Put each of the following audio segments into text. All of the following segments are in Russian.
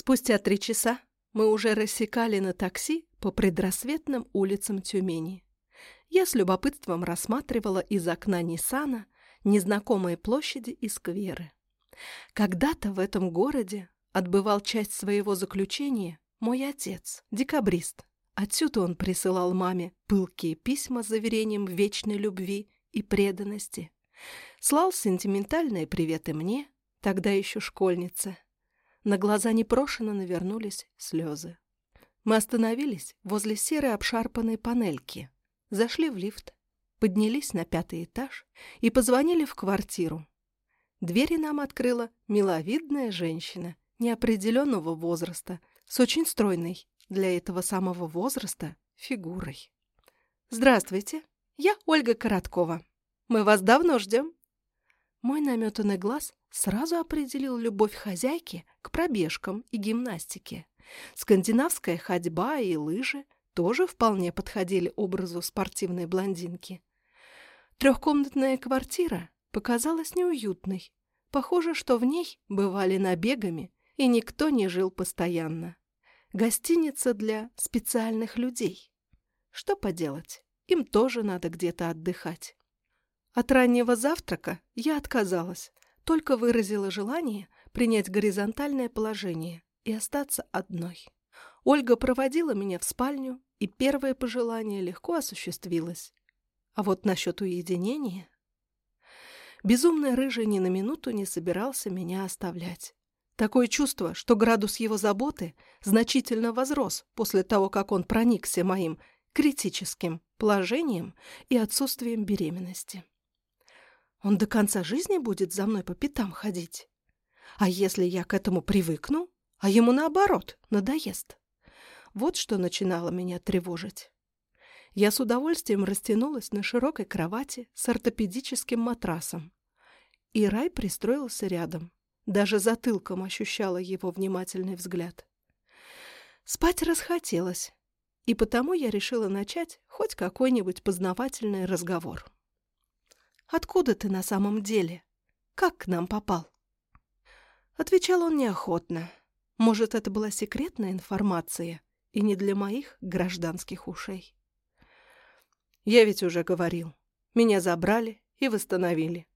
Спустя три часа мы уже рассекали на такси по предрассветным улицам Тюмени. Я с любопытством рассматривала из окна Ниссана незнакомые площади и скверы. Когда-то в этом городе отбывал часть своего заключения мой отец, декабрист. Отсюда он присылал маме пылкие письма с заверением вечной любви и преданности. Слал сентиментальные приветы мне, тогда еще школьнице. На глаза непрошено навернулись слезы. Мы остановились возле серой обшарпанной панельки, зашли в лифт, поднялись на пятый этаж и позвонили в квартиру. Двери нам открыла миловидная женщина неопределенного возраста с очень стройной для этого самого возраста фигурой. «Здравствуйте, я Ольга Короткова. Мы вас давно ждем». Мой наметанный глаз сразу определил любовь хозяйки к пробежкам и гимнастике. Скандинавская ходьба и лыжи тоже вполне подходили образу спортивной блондинки. Трехкомнатная квартира показалась неуютной. Похоже, что в ней бывали набегами, и никто не жил постоянно. Гостиница для специальных людей. Что поделать, им тоже надо где-то отдыхать. От раннего завтрака я отказалась, только выразила желание принять горизонтальное положение и остаться одной. Ольга проводила меня в спальню, и первое пожелание легко осуществилось. А вот насчет уединения... Безумный рыжий ни на минуту не собирался меня оставлять. Такое чувство, что градус его заботы значительно возрос после того, как он проникся моим критическим положением и отсутствием беременности. Он до конца жизни будет за мной по пятам ходить. А если я к этому привыкну, а ему наоборот надоест? Вот что начинало меня тревожить. Я с удовольствием растянулась на широкой кровати с ортопедическим матрасом. И Рай пристроился рядом. Даже затылком ощущала его внимательный взгляд. Спать расхотелось, и потому я решила начать хоть какой-нибудь познавательный разговор. Откуда ты на самом деле? Как к нам попал?» Отвечал он неохотно. Может, это была секретная информация и не для моих гражданских ушей. Я ведь уже говорил. Меня забрали и восстановили.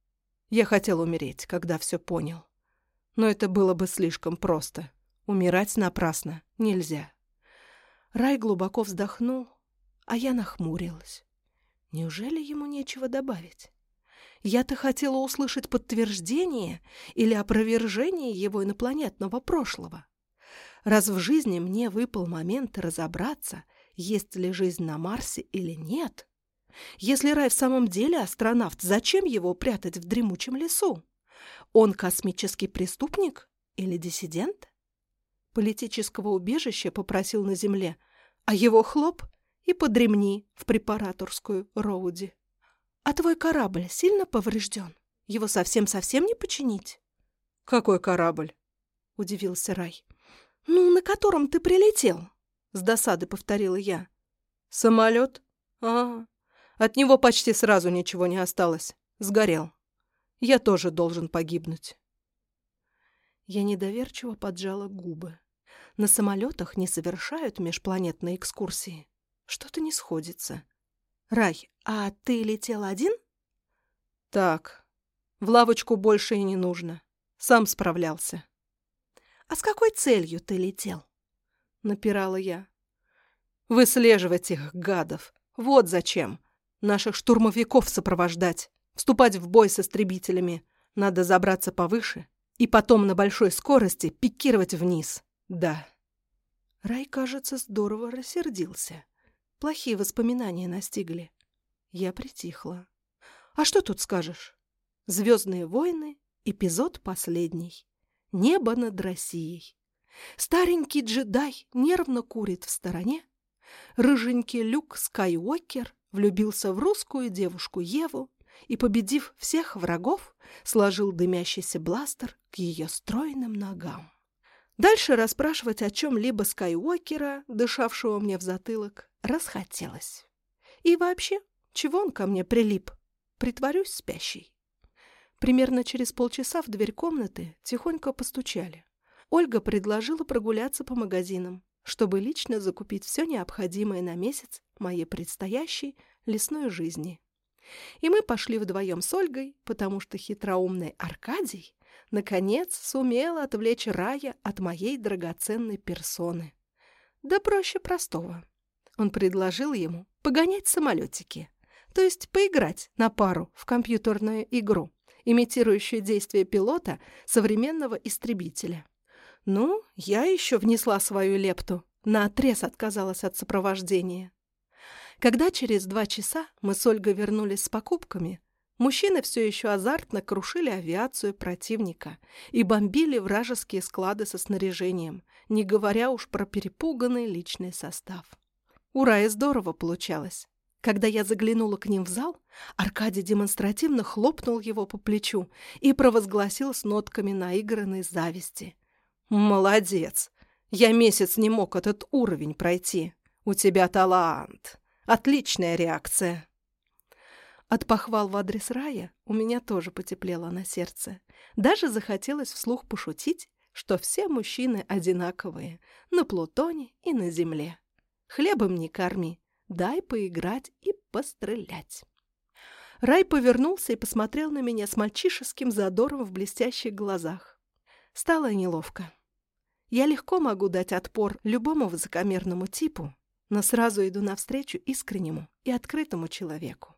Я хотел умереть, когда все понял. Но это было бы слишком просто. Умирать напрасно нельзя. Рай глубоко вздохнул, а я нахмурилась. Неужели ему нечего добавить? Я-то хотела услышать подтверждение или опровержение его инопланетного прошлого. Раз в жизни мне выпал момент разобраться, есть ли жизнь на Марсе или нет. Если рай в самом деле астронавт, зачем его прятать в дремучем лесу? Он космический преступник или диссидент? Политического убежища попросил на Земле, а его хлоп и подремни в препараторскую Роуди. «А твой корабль сильно поврежден? Его совсем-совсем не починить?» «Какой корабль?» — удивился Рай. «Ну, на котором ты прилетел?» — с досады повторила я. «Самолет? А, от него почти сразу ничего не осталось. Сгорел. Я тоже должен погибнуть». Я недоверчиво поджала губы. На самолетах не совершают межпланетные экскурсии. Что-то не сходится. «Рай, а ты летел один?» «Так, в лавочку больше и не нужно. Сам справлялся». «А с какой целью ты летел?» — напирала я. «Выслеживать их, гадов. Вот зачем. Наших штурмовиков сопровождать, вступать в бой с истребителями. Надо забраться повыше и потом на большой скорости пикировать вниз. Да». Рай, кажется, здорово рассердился. Плохие воспоминания настигли. Я притихла. А что тут скажешь? Звездные войны, эпизод последний. Небо над Россией. Старенький джедай нервно курит в стороне. Рыженький Люк Скайуокер влюбился в русскую девушку Еву и, победив всех врагов, сложил дымящийся бластер к ее стройным ногам. Дальше расспрашивать о чем-либо Скайуокера, дышавшего мне в затылок, расхотелось. И вообще, чего он ко мне прилип? Притворюсь спящей. Примерно через полчаса в дверь комнаты тихонько постучали. Ольга предложила прогуляться по магазинам, чтобы лично закупить все необходимое на месяц моей предстоящей лесной жизни. И мы пошли вдвоем с Ольгой, потому что хитроумный Аркадий наконец сумел отвлечь Рая от моей драгоценной персоны. Да проще простого. Он предложил ему погонять самолетики, то есть поиграть на пару в компьютерную игру, имитирующую действия пилота современного истребителя. Ну, я еще внесла свою лепту, наотрез отказалась от сопровождения. Когда через два часа мы с Ольгой вернулись с покупками, мужчины все еще азартно крушили авиацию противника и бомбили вражеские склады со снаряжением, не говоря уж про перепуганный личный состав. Ура, и здорово получалось. Когда я заглянула к ним в зал, Аркадий демонстративно хлопнул его по плечу и провозгласил с нотками наигранной зависти. «Молодец! Я месяц не мог этот уровень пройти. У тебя талант. Отличная реакция!» От похвал в адрес рая у меня тоже потеплело на сердце. Даже захотелось вслух пошутить, что все мужчины одинаковые на Плутоне и на Земле. Хлебом не корми, дай поиграть и пострелять. Рай повернулся и посмотрел на меня с мальчишеским задором в блестящих глазах. Стало неловко. Я легко могу дать отпор любому высокомерному типу, но сразу иду навстречу искреннему и открытому человеку.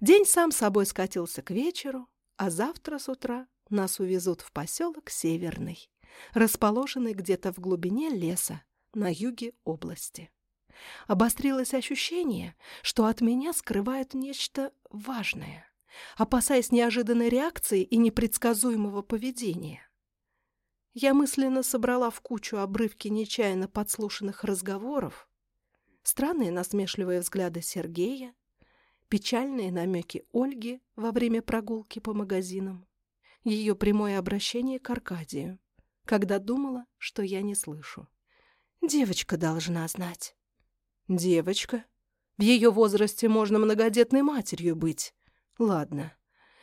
День сам собой скатился к вечеру, а завтра с утра нас увезут в поселок Северный, расположенный где-то в глубине леса на юге области. Обострилось ощущение, что от меня скрывают нечто важное, опасаясь неожиданной реакции и непредсказуемого поведения. Я мысленно собрала в кучу обрывки нечаянно подслушанных разговоров, странные насмешливые взгляды Сергея, печальные намеки Ольги во время прогулки по магазинам, ее прямое обращение к Аркадию, когда думала, что я не слышу. Девочка должна знать. Девочка? В ее возрасте можно многодетной матерью быть. Ладно,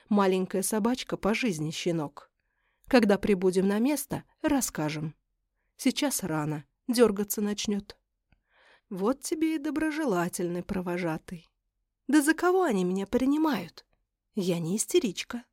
маленькая собачка по жизни щенок. Когда прибудем на место, расскажем. Сейчас рано, дергаться начнет. Вот тебе и доброжелательный провожатый. Да за кого они меня принимают? Я не истеричка.